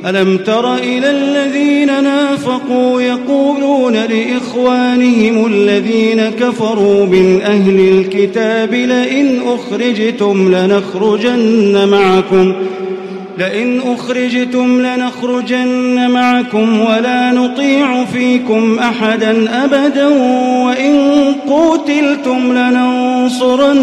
ألم تر إلى الذين نافقوا يقولون لإخوانهم الذين كفروا من أهل الكتاب لئن أخرجتم لنخرجن معكم لئن أخرجتم لنخرجن معكم ولا نطيع فيكم أحدا أبدا وإن قوتلتم لننصرنكم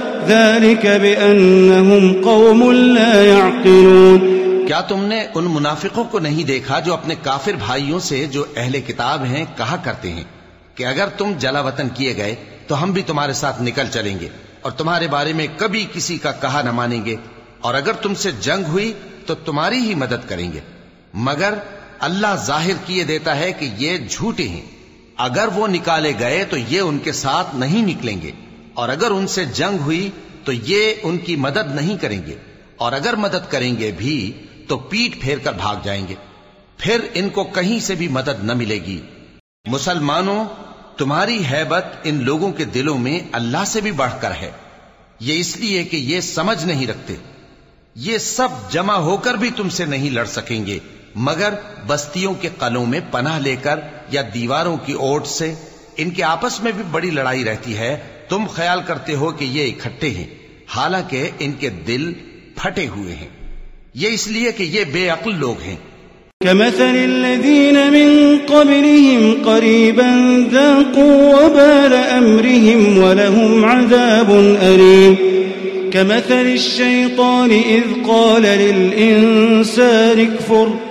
ذلك بأنهم قوم لا يعقلون. کیا تم نے ان منافقوں کو نہیں دیکھا جو اپنے کافر بھائیوں سے جو اہل کتاب ہیں کہا کرتے ہیں کہ اگر تم جلا وطن کیے گئے تو ہم بھی تمہارے ساتھ نکل چلیں گے اور تمہارے بارے میں کبھی کسی کا کہا نہ مانیں گے اور اگر تم سے جنگ ہوئی تو تمہاری ہی مدد کریں گے۔ مگر اللہ ظاہر کیے دیتا ہے کہ یہ جھوٹے ہیں۔ اگر وہ نکالے گئے تو یہ ان کے ساتھ نہیں نکلیں گے۔ اور اگر ان سے جنگ ہوئی تو یہ ان کی مدد نہیں کریں گے، اور اگر مدد کریں گے بھی تو پیٹ پھیر کر بھاگ جائیں گے۔ پھر ان کو کہیں سے بھی مدد نہ ملے گی۔ مسلمانوں، تمہاری حیبت ان لوگوں کے دلوں میں اللہ سے بھی بڑھ کر ہے۔ یہ اس لیے کہ یہ سمجھ نہیں رکھتے۔ یہ سب جمع ہو کر بھی تم سے نہیں لڑ سکیں گے، مگر بستیوں کے قلوں میں پناہ لے کر یا دیواروں کی اوٹ سے ان کے آپس میں بھی بڑی لڑائی رہتی ہے۔ تم خیال کرتے ہو کہ یہ اکٹھے ہیں، حالانکہ ان کے دل پھٹے ہوئے ہیں۔ یہ اس لیے کہ یہ بے عقل لوگ ہیں۔ كمثل الذين من قبلهم قريبا ذاقوا وبال أمرهم ولهم عذاب أليم. كمثل الشيطان إذ قال للإنسان اكفر.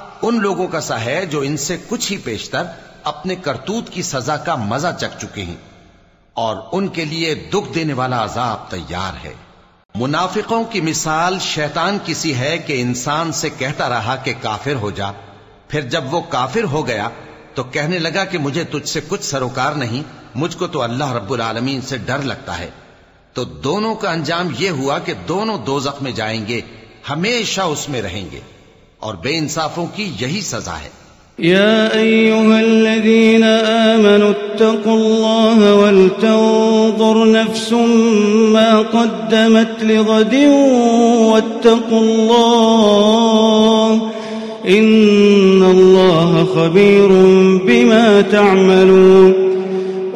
ان لوگوں کا سا ہے جو ان سے کچھ ہی پیشتر اپنے کرتوت کی سزا کا مزہ چک چکے ہیں اور ان کے لیے دکھ دینے والا عذاب تیار ہے۔ منافقوں کی مثال شیطان کسی ہے کہ انسان سے کہتا رہا کہ کافر ہو جا، پھر جب وہ کافر ہو گیا تو کہنے لگا کہ مجھے تجھ سے کچھ سروکار نہیں، مجھ کو تو اللہ رب العالمین سے ڈر لگتا ہے۔ تو دونوں کا انجام یہ ہوا کہ دونوں دوزخ میں جائیں گے، ہمیشہ اس میں رہیں گے۔ اور بے انصافوں کی یہی سزا ہے۔ يا أيها الذين آمنوا اتقوا الله ولتنظر نفس ما قدمت لغد واتقوا الله إن الله خبير بما تعملون۔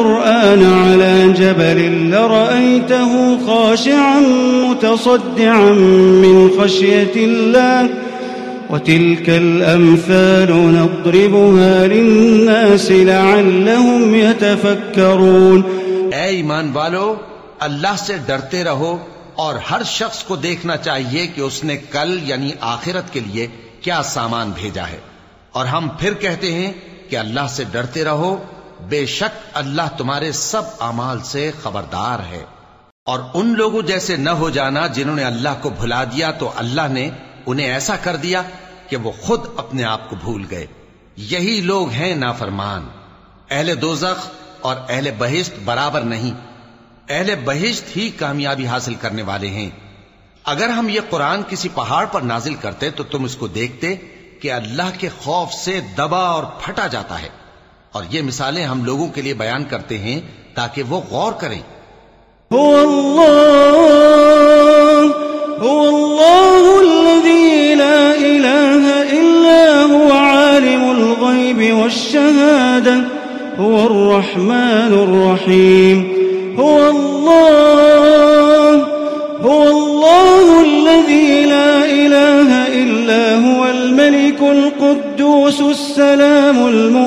القرآن على جبل لرأيته خاشعا متصدعا من خشية الله، وتلك الأمثال نضربها للناس لعلهم يتفكرون. اے ایمان والو، اللہ سے ڈرتے رہو اور ہر شخص کو دیکھنا چاہیے کہ اس نے کل یعنی آخرت کے لیے کیا سامان بھیجا ہے۔ اور ہم پھر کہتے ہیں کہ اللہ سے ڈرتے رہو بے شک اللہ تمہارے سب اعمال سے خبردار ہے۔ اور ان لوگوں جیسے نہ ہو جانا جنہوں نے اللہ کو بھلا دیا تو اللہ نے انہیں ایسا کر دیا کہ وہ خود اپنے آپ کو بھول گئے۔ یہی لوگ ہیں نافرمان۔ اہل دوزخ اور اہل بہشت برابر نہیں۔ اہل بہشت ہی کامیابی حاصل کرنے والے ہیں۔ اگر ہم یہ قرآن کسی پہاڑ پر نازل کرتے تو تم اس کو دیکھتے کہ اللہ کے خوف سے دبا اور پھٹا جاتا ہے۔ اور یہ مثالیں ہم لوگوں کے لیے بیان کرتے ہیں تاکہ وہ غور کریں۔ هو اللہ هو الله الله الذي لا إله إلا هو، عالم الغيب والشهادة، هو الرحمن الرحيم. هو الله هو الله الذي لا إله إلا هو، الملك القدوس السلام.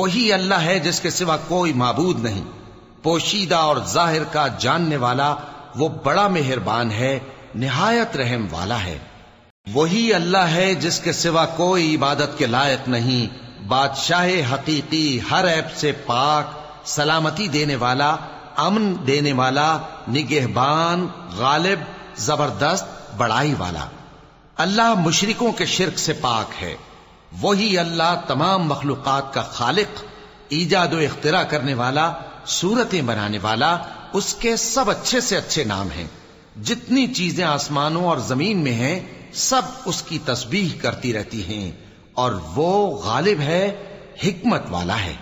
وہی اللہ ہے جس کے سوا کوئی معبود نہیں۔ پوشیدہ اور ظاہر کا جاننے والا وہ بڑا مہربان ہے، نہایت رحم والا ہے۔ وہی اللہ ہے جس کے سوا کوئی عبادت کے لائق نہیں۔ بادشاہ حقیقی ہر ایپ سے پاک، سلامتی دینے والا، امن دینے والا، نگہبان، غالب، زبردست، بڑائی والا۔ اللہ مشرکوں کے شرک سے پاک ہے۔ وہی اللہ تمام مخلوقات کا خالق، ایجاد و اختراع کرنے والا، صورتیں بنانے والا، اس کے سب اچھے سے اچھے نام ہیں۔ جتنی چیزیں آسمانوں اور زمین میں ہیں، سب اس کی تسبیح کرتی رہتی ہیں اور وہ غالب ہے، حکمت والا ہے۔